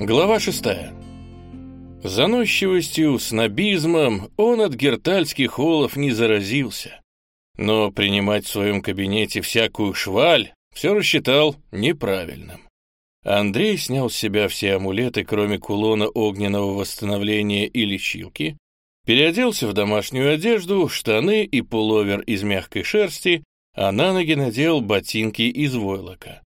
Глава шестая. Заносчивостью, снобизмом он от гертальских холлов не заразился. Но принимать в своем кабинете всякую шваль все рассчитал неправильным. Андрей снял с себя все амулеты, кроме кулона огненного восстановления и лечилки, переоделся в домашнюю одежду, штаны и пуловер из мягкой шерсти, а на ноги надел ботинки из войлока.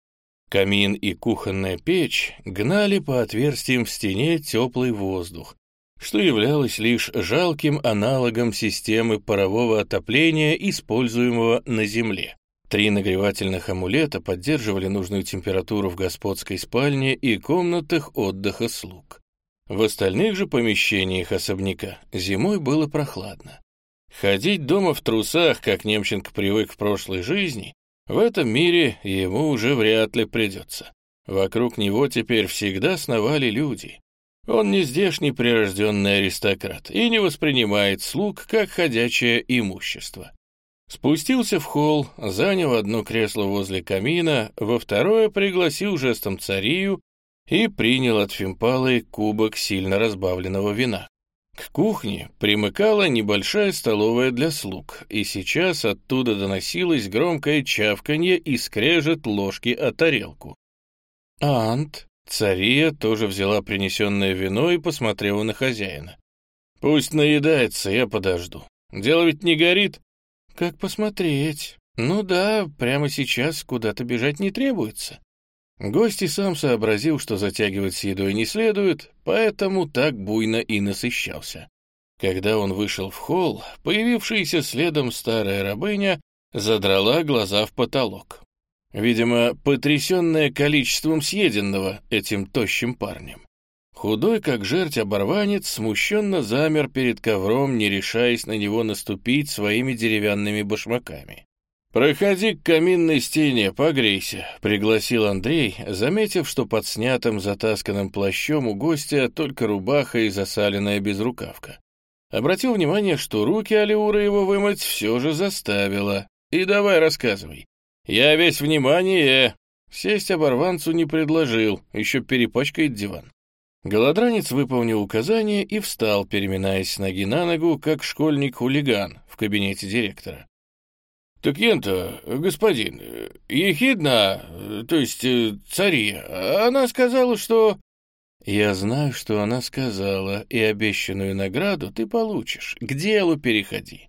Камин и кухонная печь гнали по отверстиям в стене теплый воздух, что являлось лишь жалким аналогом системы парового отопления, используемого на Земле. Три нагревательных амулета поддерживали нужную температуру в господской спальне и комнатах отдыха слуг. В остальных же помещениях особняка зимой было прохладно. Ходить дома в трусах, как Немченко привык в прошлой жизни, в этом мире ему уже вряд ли придется. Вокруг него теперь всегда сновали люди. Он не здешний прирожденный аристократ и не воспринимает слуг как ходячее имущество. Спустился в холл, занял одно кресло возле камина, во второе пригласил жестом царию и принял от Фимпалы кубок сильно разбавленного вина. К кухне примыкала небольшая столовая для слуг, и сейчас оттуда доносилось громкое чавканье и скрежет ложки о тарелку. «Ант!» — цария тоже взяла принесенное вино и посмотрела на хозяина. «Пусть наедается, я подожду. Дело ведь не горит». «Как посмотреть? Ну да, прямо сейчас куда-то бежать не требуется». Гость и сам сообразил, что затягивать с едой не следует, поэтому так буйно и насыщался. Когда он вышел в холл, появившаяся следом старая рабыня задрала глаза в потолок. Видимо, потрясенная количеством съеденного этим тощим парнем. Худой, как жерть оборванец, смущенно замер перед ковром, не решаясь на него наступить своими деревянными башмаками. «Проходи к каминной стене, погрейся», — пригласил Андрей, заметив, что под снятым затасканным плащом у гостя только рубаха и засаленная безрукавка. Обратил внимание, что руки Алиура его вымыть все же заставила. «И давай рассказывай». «Я весь внимание». Сесть оборванцу не предложил, еще перепачкает диван. Голодранец выполнил указание и встал, переминаясь с ноги на ногу, как школьник-хулиган в кабинете директора. «Так ента, господин, ехидна, то есть э, цария, она сказала, что...» «Я знаю, что она сказала, и обещанную награду ты получишь. К делу переходи».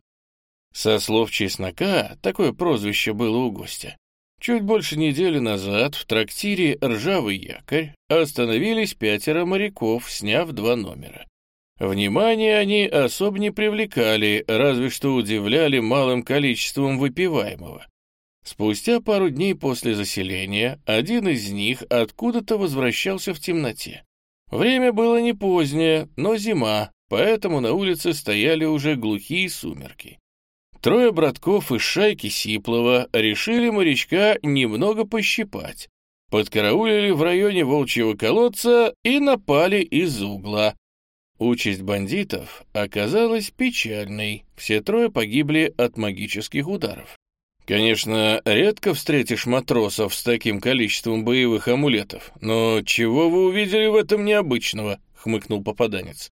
Со слов чеснока, такое прозвище было у гостя. Чуть больше недели назад в трактире «Ржавый якорь» остановились пятеро моряков, сняв два номера. Внимание они особо не привлекали, разве что удивляли малым количеством выпиваемого. Спустя пару дней после заселения один из них откуда-то возвращался в темноте. Время было не позднее, но зима, поэтому на улице стояли уже глухие сумерки. Трое братков из шайки Сиплова решили морячка немного пощипать. Подкараулили в районе Волчьего колодца и напали из угла. Участь бандитов оказалась печальной, все трое погибли от магических ударов. Конечно, редко встретишь матросов с таким количеством боевых амулетов, но чего вы увидели в этом необычного, хмыкнул попаданец.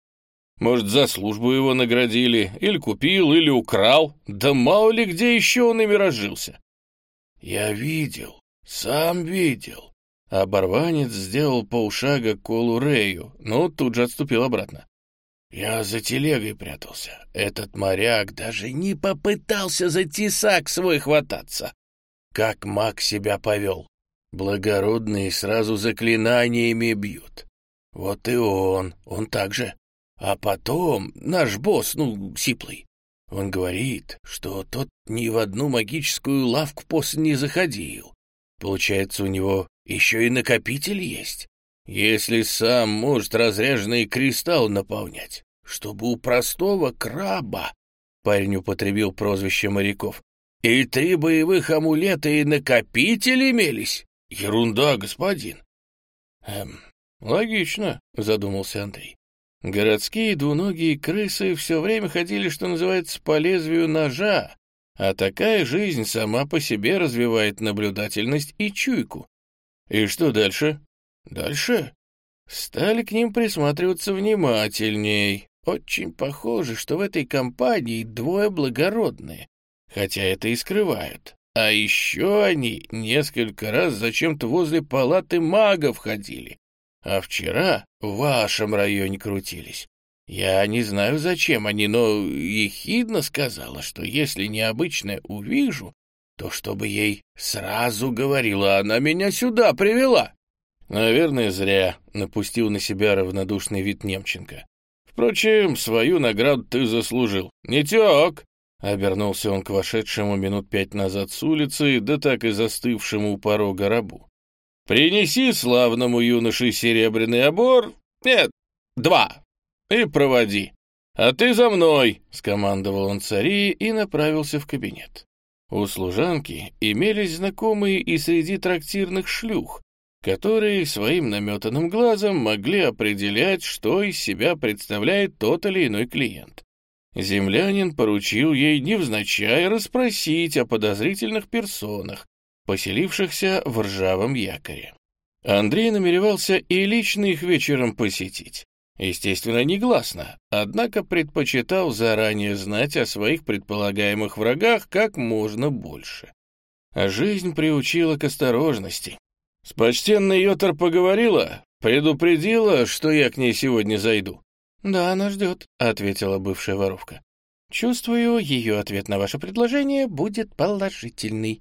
Может, за службу его наградили, или купил, или украл, да мало ли где еще он ими разжился. Я видел, сам видел. Оборванец сделал полшага к Колу Рэю, но тут же отступил обратно. Я за телегой прятался. Этот моряк даже не попытался за тесак свой хвататься. Как маг себя повел. Благородные сразу заклинаниями бьют. Вот и он, он так же. А потом наш босс, ну, Сиплый, он говорит, что тот ни в одну магическую лавку после не заходил. Получается, у него еще и накопитель есть. Если сам может разряженный кристалл наполнять, чтобы у простого краба, парень употребил прозвище моряков, и три боевых амулета и накопитель имелись? Ерунда, господин. Эм, логично, задумался Андрей. Городские двуногие крысы все время ходили, что называется, по лезвию ножа, а такая жизнь сама по себе развивает наблюдательность и чуйку. И что дальше? Дальше? стали к ним присматриваться внимательней. Очень похоже, что в этой компании двое благородные, хотя это и скрывают. А еще они несколько раз зачем-то возле палаты магов ходили, а вчера в вашем районе крутились. Я не знаю, зачем они, но ехидно сказала, что если необычное увижу, то чтобы ей сразу говорила, она меня сюда привела. Наверное, зря напустил на себя равнодушный вид Немченко. Впрочем, свою награду ты заслужил. Не тек. Обернулся он к вошедшему минут пять назад с улицы, да так и застывшему у порога рабу. «Принеси славному юноше серебряный обор, нет, два, и проводи. А ты за мной!» — скомандовал он цари и направился в кабинет. У служанки имелись знакомые и среди трактирных шлюх, которые своим наметанным глазом могли определять, что из себя представляет тот или иной клиент. Землянин поручил ей невзначай расспросить о подозрительных персонах, поселившихся в ржавом якоре. Андрей намеревался и лично их вечером посетить. Естественно, негласно, однако предпочитал заранее знать о своих предполагаемых врагах как можно больше. Жизнь приучила к осторожности. С почтенной Йотар поговорила, предупредила, что я к ней сегодня зайду. «Да, она ждет», — ответила бывшая воровка. «Чувствую, ее ответ на ваше предложение будет положительный».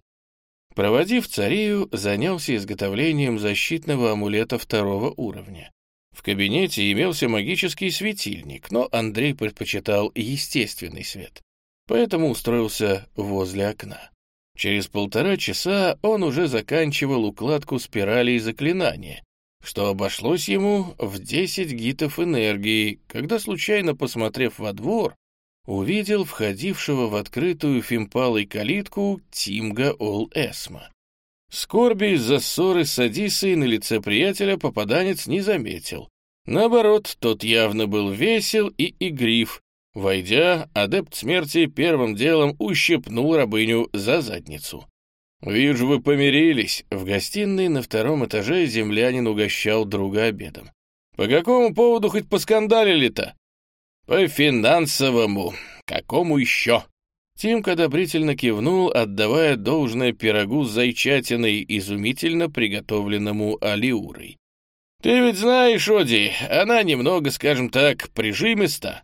Проводив царию, занялся изготовлением защитного амулета второго уровня. В кабинете имелся магический светильник, но Андрей предпочитал естественный свет, поэтому устроился возле окна. Через полтора часа он уже заканчивал укладку спиралей заклинания, что обошлось ему в 10 гитов энергии, когда, случайно посмотрев во двор, увидел входившего в открытую фимпалой калитку Тимга Ол Эсма. Скорби из-за ссоры с Адисой на лице приятеля попаданец не заметил. Наоборот, тот явно был весел и игрив. Войдя, адепт смерти первым делом ущипнул рабыню за задницу. «Вижу, вы помирились». В гостиной на втором этаже землянин угощал друга обедом. «По какому поводу хоть поскандалили-то?» «По финансовому. Какому еще?» Тимка одобрительно кивнул, отдавая должное пирогу с зайчатиной, изумительно приготовленному алиурой. «Ты ведь знаешь, Оди, она немного, скажем так, прижимиста».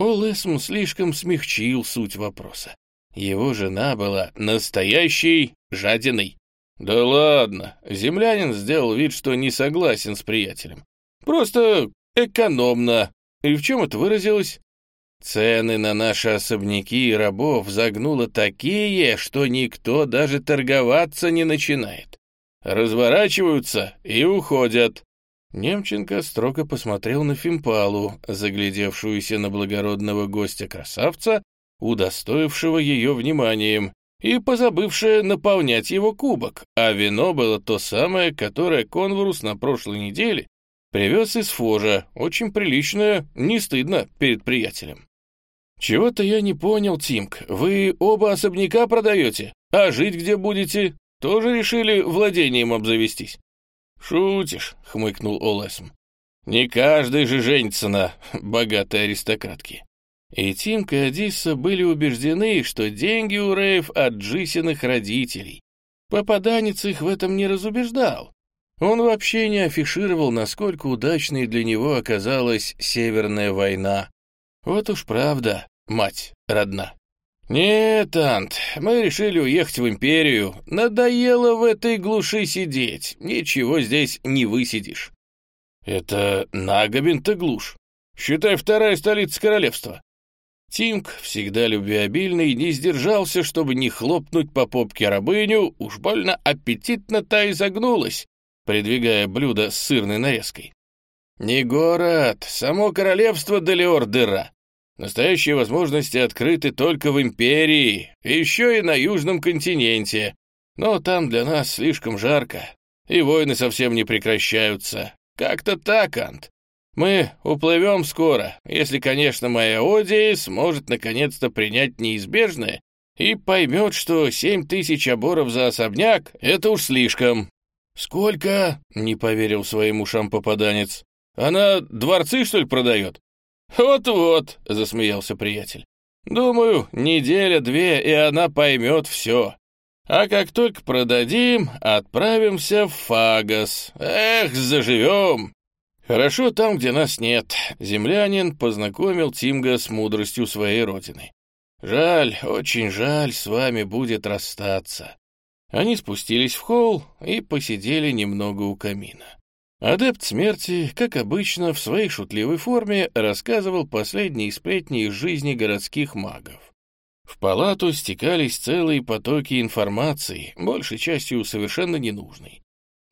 Олэсм слишком смягчил суть вопроса. Его жена была настоящей жадиной. «Да ладно!» — землянин сделал вид, что не согласен с приятелем. «Просто экономно. И в чем это выразилось?» Цены на наши особняки и рабов загнуло такие, что никто даже торговаться не начинает. Разворачиваются и уходят. Немченко строго посмотрел на Фимпалу, заглядевшуюся на благородного гостя-красавца, удостоившего ее вниманием, и позабывшая наполнять его кубок, а вино было то самое, которое Конворус на прошлой неделе привез из Фожа, очень приличное, не стыдно перед приятелем. «Чего-то я не понял, Тимк. Вы оба особняка продаете? А жить где будете? Тоже решили владением обзавестись?» «Шутишь», — хмыкнул Олесм. «Не каждый же женится на богатой аристократке». И Тимка и Адисса были убеждены, что деньги у Рейв от Джисиных родителей. Попаданец их в этом не разубеждал. Он вообще не афишировал, насколько удачной для него оказалась Северная война. Вот уж правда, мать родна. «Нет, Ант, мы решили уехать в Империю. Надоело в этой глуши сидеть. Ничего здесь не высидишь». «Это Нагобин-то глушь. Считай, вторая столица королевства». Тимк, всегда любвеобильный, не сдержался, чтобы не хлопнуть по попке рабыню, уж больно аппетитно та и загнулась, придвигая блюдо с сырной нарезкой. «Не город, само королевство Делиор-дыра. Настоящие возможности открыты только в Империи, еще и на Южном континенте. Но там для нас слишком жарко, и войны совсем не прекращаются. Как-то так, Ант. Мы уплывем скоро, если, конечно, моя Оди сможет наконец-то принять неизбежное и поймет, что семь тысяч оборов за особняк — это уж слишком. «Сколько?» — не поверил своим ушам попаданец. Она дворцы, что ли, продает?» «Вот-вот», — засмеялся приятель. «Думаю, неделя-две, и она поймет все. А как только продадим, отправимся в Фагас. Эх, заживем!» «Хорошо там, где нас нет», — землянин познакомил Тимга с мудростью своей родины. «Жаль, очень жаль, с вами будет расстаться». Они спустились в холл и посидели немного у камина. Адепт смерти, как обычно, в своей шутливой форме рассказывал последние сплетни из жизни городских магов. В палату стекались целые потоки информации, большей частью совершенно ненужной.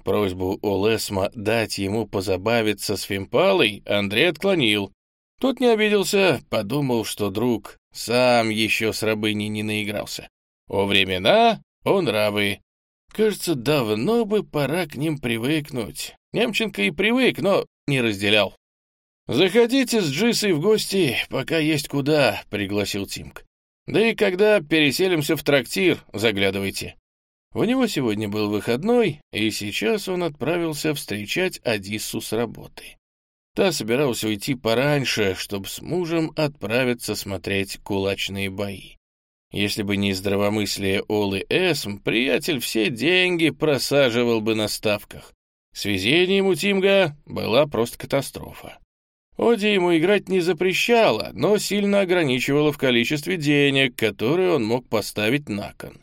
Просьбу Олесма дать ему позабавиться с Фимпалой Андрей отклонил. Тот не обиделся, подумал, что друг сам еще с рабыней не наигрался. О времена, он рабы. Кажется, давно бы пора к ним привыкнуть. Немченко и привык, но не разделял. «Заходите с Джисой в гости, пока есть куда», — пригласил Тимк. «Да и когда переселимся в трактир, заглядывайте». У него сегодня был выходной, и сейчас он отправился встречать Адиссу с работы. Та собиралась уйти пораньше, чтобы с мужем отправиться смотреть кулачные бои. Если бы не здравомыслие Олы Эсм, приятель все деньги просаживал бы на ставках. С везением у Тимга была просто катастрофа. Оди ему играть не запрещала, но сильно ограничивала в количестве денег, которые он мог поставить на кон.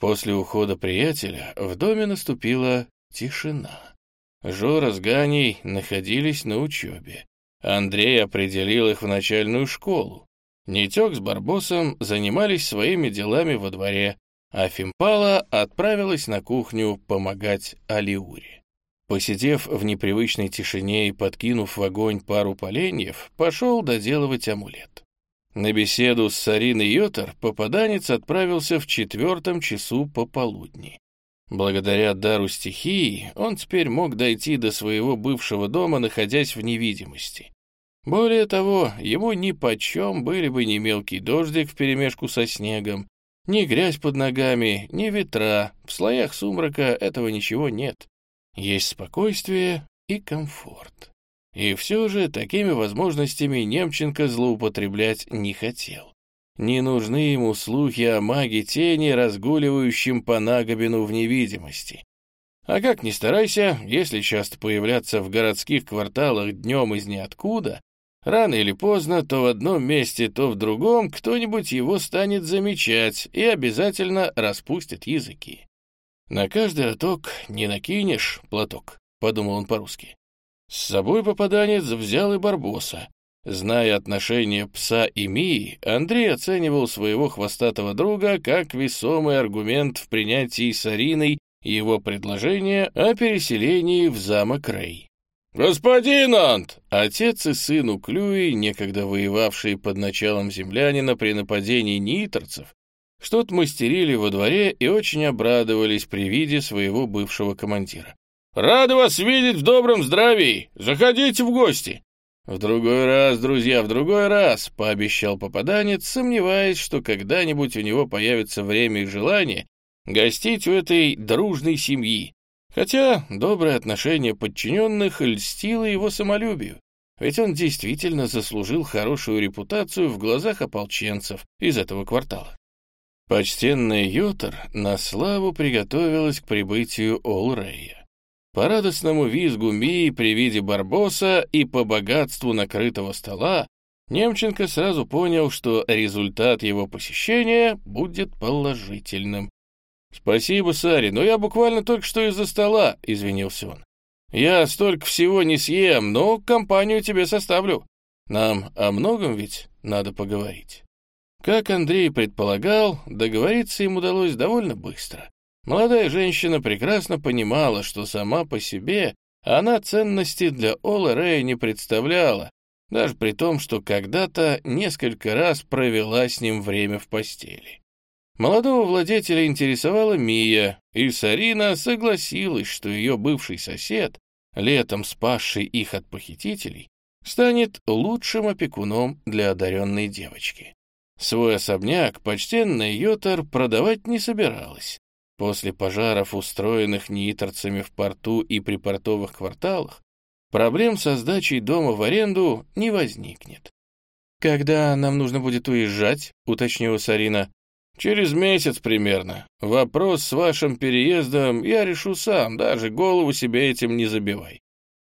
После ухода приятеля в доме наступила тишина. Жора с Ганей находились на учебе. Андрей определил их в начальную школу. Нетек с Барбосом занимались своими делами во дворе, а Фимпала отправилась на кухню помогать Алиуре. Посидев в непривычной тишине и подкинув в огонь пару поленьев, пошел доделывать амулет. На беседу с Сариной Йотар попаданец отправился в четвертом часу пополудни. Благодаря дару стихии он теперь мог дойти до своего бывшего дома, находясь в невидимости. Более того, ему ни почем были бы ни мелкий дождик вперемешку со снегом, ни грязь под ногами, ни ветра, в слоях сумрака этого ничего нет. Есть спокойствие и комфорт. И все же такими возможностями Немченко злоупотреблять не хотел. Не нужны ему слухи о маге тени, разгуливающем по Нагобину в невидимости. А как ни старайся, если часто появляться в городских кварталах днем из ниоткуда, рано или поздно, то в одном месте, то в другом, кто-нибудь его станет замечать и обязательно распустит языки. На каждый оток не накинешь платок, — подумал он по-русски. С собой попаданец взял и Барбоса. Зная отношения пса и Мии, Андрей оценивал своего хвостатого друга как весомый аргумент в принятии с Ариной его предложения о переселении в замок Рей. «Господин Ант!» Отец и сын у Клюи, некогда воевавшие под началом землянина при нападении ниторцев, что-то мастерили во дворе и очень обрадовались при виде своего бывшего командира. Рады вас видеть в добром здравии! Заходите в гости!» «В другой раз, друзья, в другой раз!» — пообещал попаданец, сомневаясь, что когда-нибудь у него появится время и желание гостить у этой дружной семьи. Хотя доброе отношение подчиненных льстило его самолюбию, ведь он действительно заслужил хорошую репутацию в глазах ополченцев из этого квартала. Почтенная Ютер на славу приготовилась к прибытию Олрея. По радостному визгу Мии при виде Барбоса и по богатству накрытого стола Немченко сразу понял, что результат его посещения будет положительным. «Спасибо, Сари, но я буквально только что из-за стола», — извинился он. «Я столько всего не съем, но компанию тебе составлю. Нам о многом ведь надо поговорить». Как Андрей предполагал, договориться им удалось довольно быстро. Молодая женщина прекрасно понимала, что сама по себе она ценности для Ола Рэя не представляла, даже при том, что когда-то несколько раз провела с ним время в постели. Молодого владетеля интересовала Мия, и Сарина согласилась, что ее бывший сосед, летом спасший их от похитителей, станет лучшим опекуном для одаренной девочки. Свой особняк почтенная Йотар продавать не собиралась, После пожаров, устроенных ниторцами в порту и припортовых кварталах, проблем со сдачей дома в аренду не возникнет. «Когда нам нужно будет уезжать?» — уточнила Сарина. «Через месяц примерно. Вопрос с вашим переездом я решу сам, даже голову себе этим не забивай.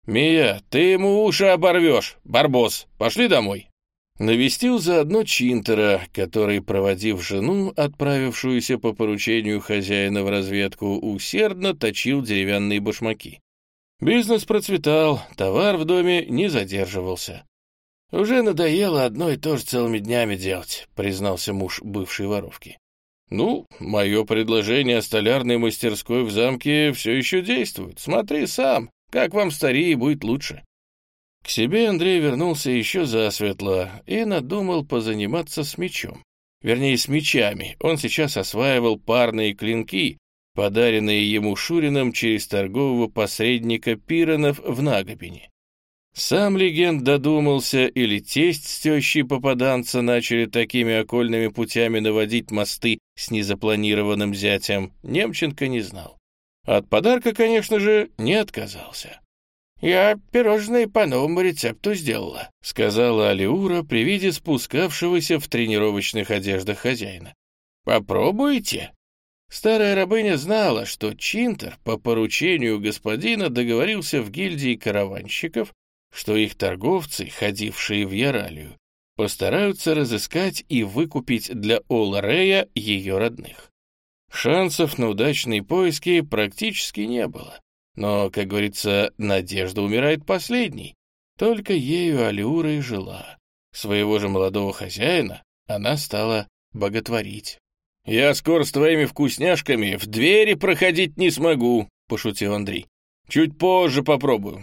Мия, ты ему уши оборвешь, барбос. Пошли домой». Навестил заодно Чинтера, который, проводив жену, отправившуюся по поручению хозяина в разведку, усердно точил деревянные башмаки. Бизнес процветал, товар в доме не задерживался. «Уже надоело одно и то же целыми днями делать», — признался муж бывшей воровки. «Ну, мое предложение о столярной мастерской в замке все еще действует. Смотри сам, как вам старее будет лучше». К себе Андрей вернулся еще засветло и надумал позаниматься с мечом. Вернее, с мечами. Он сейчас осваивал парные клинки, подаренные ему Шурином через торгового посредника Пиронов в Нагобине. Сам легенд додумался, или тесть с попаданца начали такими окольными путями наводить мосты с незапланированным зятем, Немченко не знал. От подарка, конечно же, не отказался. «Я пирожные по новому рецепту сделала», — сказала Алиура при виде спускавшегося в тренировочных одеждах хозяина. «Попробуйте». Старая рабыня знала, что Чинтер по поручению господина договорился в гильдии караванщиков что их торговцы, ходившие в Яралию, постараются разыскать и выкупить для Ола Рея ее родных. Шансов на удачные поиски практически не было. Но, как говорится, надежда умирает последней. Только ею Алиура и жила. Своего же молодого хозяина она стала боготворить. «Я скоро с твоими вкусняшками в двери проходить не смогу», — пошутил Андрей. «Чуть позже попробую.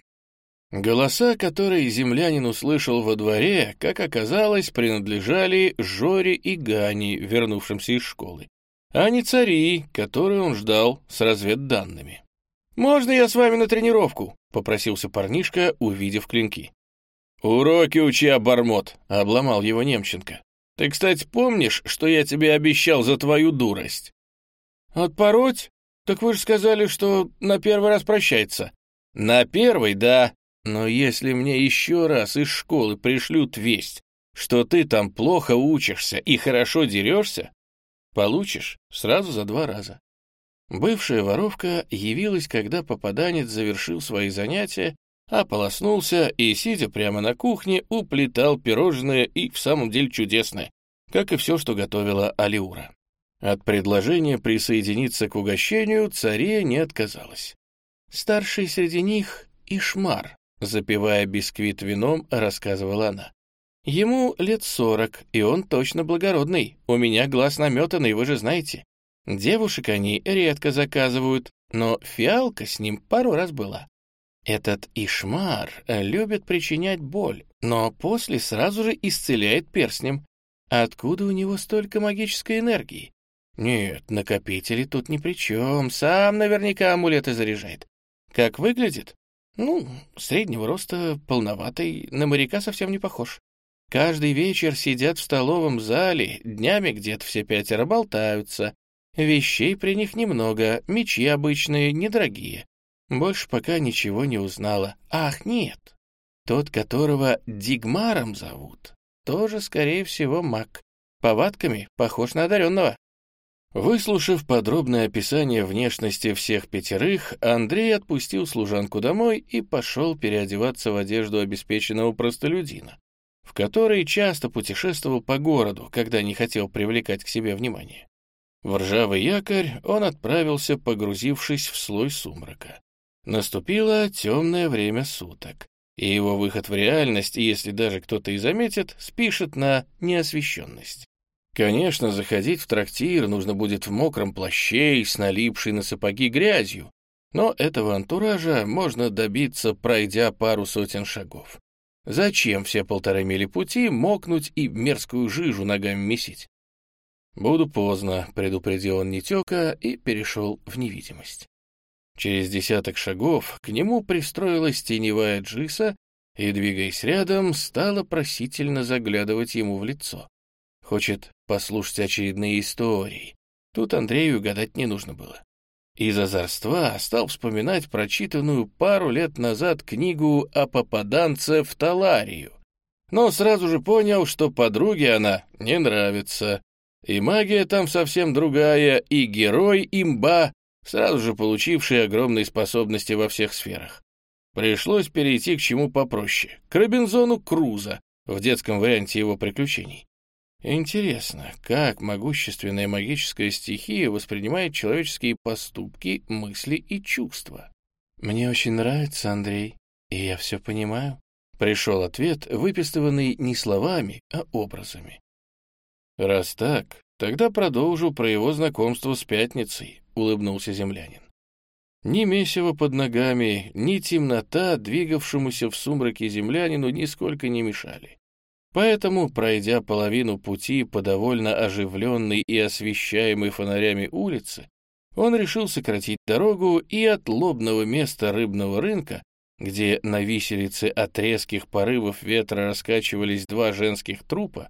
Голоса, которые землянин услышал во дворе, как оказалось, принадлежали Жоре и Гане, вернувшимся из школы, а не цари, которые он ждал с разведданными. «Можно я с вами на тренировку?» — попросился парнишка, увидев клинки. «Уроки учи, обормот!» — обломал его Немченко. «Ты, кстати, помнишь, что я тебе обещал за твою дурость?» «Отпороть? Так вы же сказали, что на первый раз прощается». «На первый, да, но если мне еще раз из школы пришлют весть, что ты там плохо учишься и хорошо дерешься, получишь сразу за два раза. Бывшая воровка явилась, когда попаданец завершил свои занятия, ополоснулся и, сидя прямо на кухне, уплетал пирожное и в самом деле чудесное, как и все, что готовила Алиура. От предложения присоединиться к угощению царе не отказалась. Старший среди них — Ишмар, Запивая бисквит вином, рассказывала она. Ему лет сорок, и он точно благородный. У меня глаз наметанный, вы же знаете. Девушек они редко заказывают, но фиалка с ним пару раз была. Этот Ишмар любит причинять боль, но после сразу же исцеляет перстнем. Откуда у него столько магической энергии? Нет, накопители тут ни при чем, сам наверняка амулеты заряжает. Как выглядит? Ну, среднего роста, полноватый, на моряка совсем не похож. Каждый вечер сидят в столовом зале, днями где-то все пятеро болтаются. Вещей при них немного, мечи обычные, недорогие. Больше пока ничего не узнала. Ах, нет. Тот, которого Дигмаром зовут, тоже, скорее всего, маг. Повадками похож на одаренного. Выслушав подробное описание внешности всех пятерых, Андрей отпустил служанку домой и пошел переодеваться в одежду обеспеченного простолюдина, в которой часто путешествовал по городу, когда не хотел привлекать к себе внимание. В ржавый якорь он отправился, погрузившись в слой сумрака. Наступило темное время суток, и его выход в реальность, если даже кто-то и заметит, спишет на неосвещенность. Конечно, заходить в трактир нужно будет в мокром плаще и с налипшей на сапоги грязью, но этого антуража можно добиться, пройдя пару сотен шагов. Зачем все полторы мили пути мокнуть и мерзкую жижу ногами месить? «Буду поздно», — предупредил он Нетека и перешел в невидимость. Через десяток шагов к нему пристроилась теневая джиса и, двигаясь рядом, стала просительно заглядывать ему в лицо. Хочет послушать очередные истории. Тут Андрею гадать не нужно было. Из озорства стал вспоминать прочитанную пару лет назад книгу о попаданце в Таларию. Но сразу же понял, что подруге она не нравится. И магия там совсем другая, и герой имба, сразу же получивший огромные способности во всех сферах. Пришлось перейти к чему попроще, к Робинзону Круза, в детском варианте его приключений. Интересно, как могущественная магическая стихия воспринимает человеческие поступки, мысли и чувства? Мне очень нравится, Андрей, и я все понимаю. Пришел ответ, выпистыванный не словами, а образами. Раз так, тогда продолжу про его знакомство с пятницей, улыбнулся землянин. Ни месиво под ногами, ни темнота, двигавшемуся в сумраке землянину, нисколько не мешали. Поэтому, пройдя половину пути по довольно оживленной и освещаемой фонарями улице, он решил сократить дорогу и от лобного места рыбного рынка, где на виселице от резких порывов ветра раскачивались два женских трупа,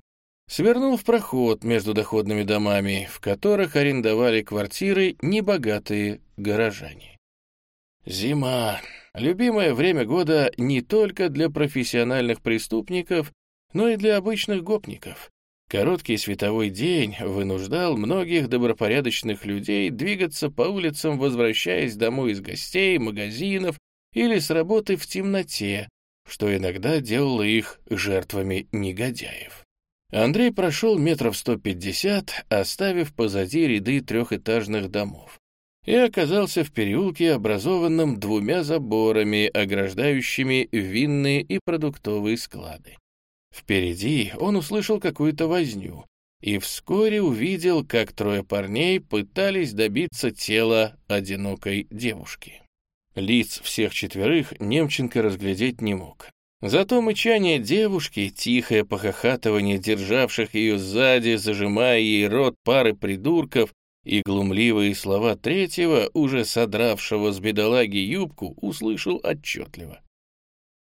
свернул в проход между доходными домами, в которых арендовали квартиры небогатые горожане. Зима — любимое время года не только для профессиональных преступников, но и для обычных гопников. Короткий световой день вынуждал многих добропорядочных людей двигаться по улицам, возвращаясь домой из гостей, магазинов или с работы в темноте, что иногда делало их жертвами негодяев. Андрей прошел метров сто пятьдесят, оставив позади ряды трехэтажных домов и оказался в переулке, образованном двумя заборами, ограждающими винные и продуктовые склады. Впереди он услышал какую-то возню и вскоре увидел, как трое парней пытались добиться тела одинокой девушки. Лиц всех четверых Немченко разглядеть не мог. Зато мычание девушки, тихое похохатывание державших ее сзади, зажимая ей рот пары придурков, и глумливые слова третьего, уже содравшего с бедолаги юбку, услышал отчетливо.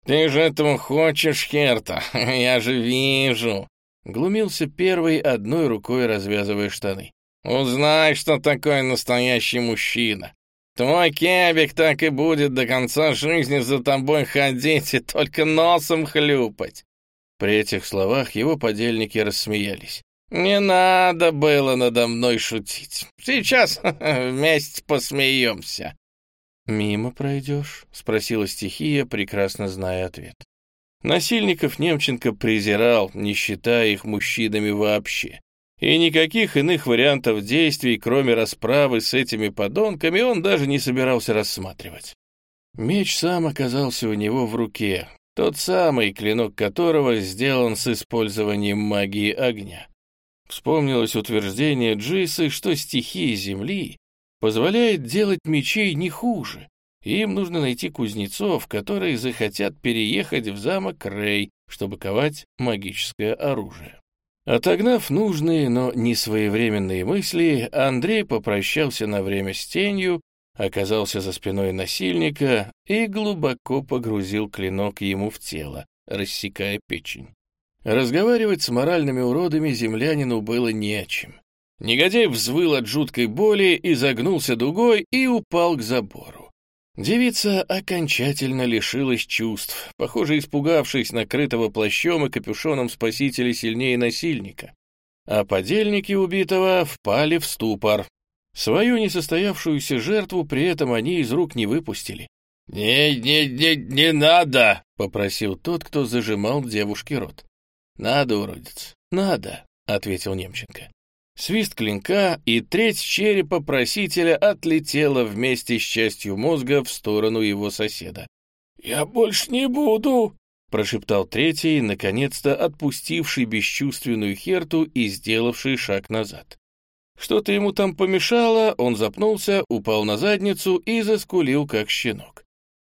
«Ты же этого хочешь, Херта, я же вижу!» Глумился первый, одной рукой развязывая штаны. «Узнай, что такое настоящий мужчина. Твой кебик так и будет до конца жизни за тобой ходить и только носом хлюпать». При этих словах его подельники рассмеялись. «Не надо было надо мной шутить. Сейчас вместе посмеемся». «Мимо пройдешь?» — спросила стихия, прекрасно зная ответ. Насильников Немченко презирал, не считая их мужчинами вообще. И никаких иных вариантов действий, кроме расправы с этими подонками, он даже не собирался рассматривать. Меч сам оказался у него в руке, тот самый, клинок которого сделан с использованием магии огня. Вспомнилось утверждение Джисы, что стихия Земли позволяет делать мечей не хуже. Им нужно найти кузнецов, которые захотят переехать в замок Рей, чтобы ковать магическое оружие. Отогнав нужные, но не своевременные мысли, Андрей попрощался на время с тенью, оказался за спиной насильника и глубоко погрузил клинок ему в тело, рассекая печень. Разговаривать с моральными уродами землянину было не о чем. Негодяй взвыл от жуткой боли, изогнулся дугой и упал к забору. Девица окончательно лишилась чувств, похоже, испугавшись накрытого плащом и капюшоном спасителя сильнее насильника. А подельники убитого впали в ступор. Свою несостоявшуюся жертву при этом они из рук не выпустили. «Не, не, не, не надо!» — попросил тот, кто зажимал девушке рот. «Надо, уродец, надо», — ответил Немченко. Свист клинка, и треть черепа просителя отлетела вместе с частью мозга в сторону его соседа. «Я больше не буду», — прошептал третий, наконец-то отпустивший бесчувственную Херту и сделавший шаг назад. Что-то ему там помешало, он запнулся, упал на задницу и заскулил, как щенок.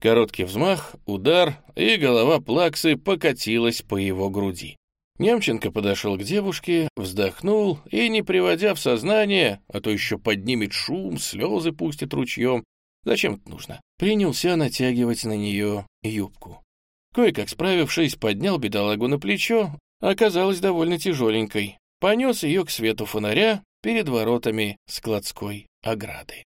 Короткий взмах, удар, и голова плаксы покатилась по его груди. Немченко подошел к девушке, вздохнул и, не приводя в сознание, а то еще поднимет шум, слезы пустит ручьем, зачем это нужно, принялся натягивать на нее юбку. Кое-как справившись, поднял бедолагу на плечо, оказалась довольно тяжеленькой, понес ее к свету фонаря перед воротами складской ограды.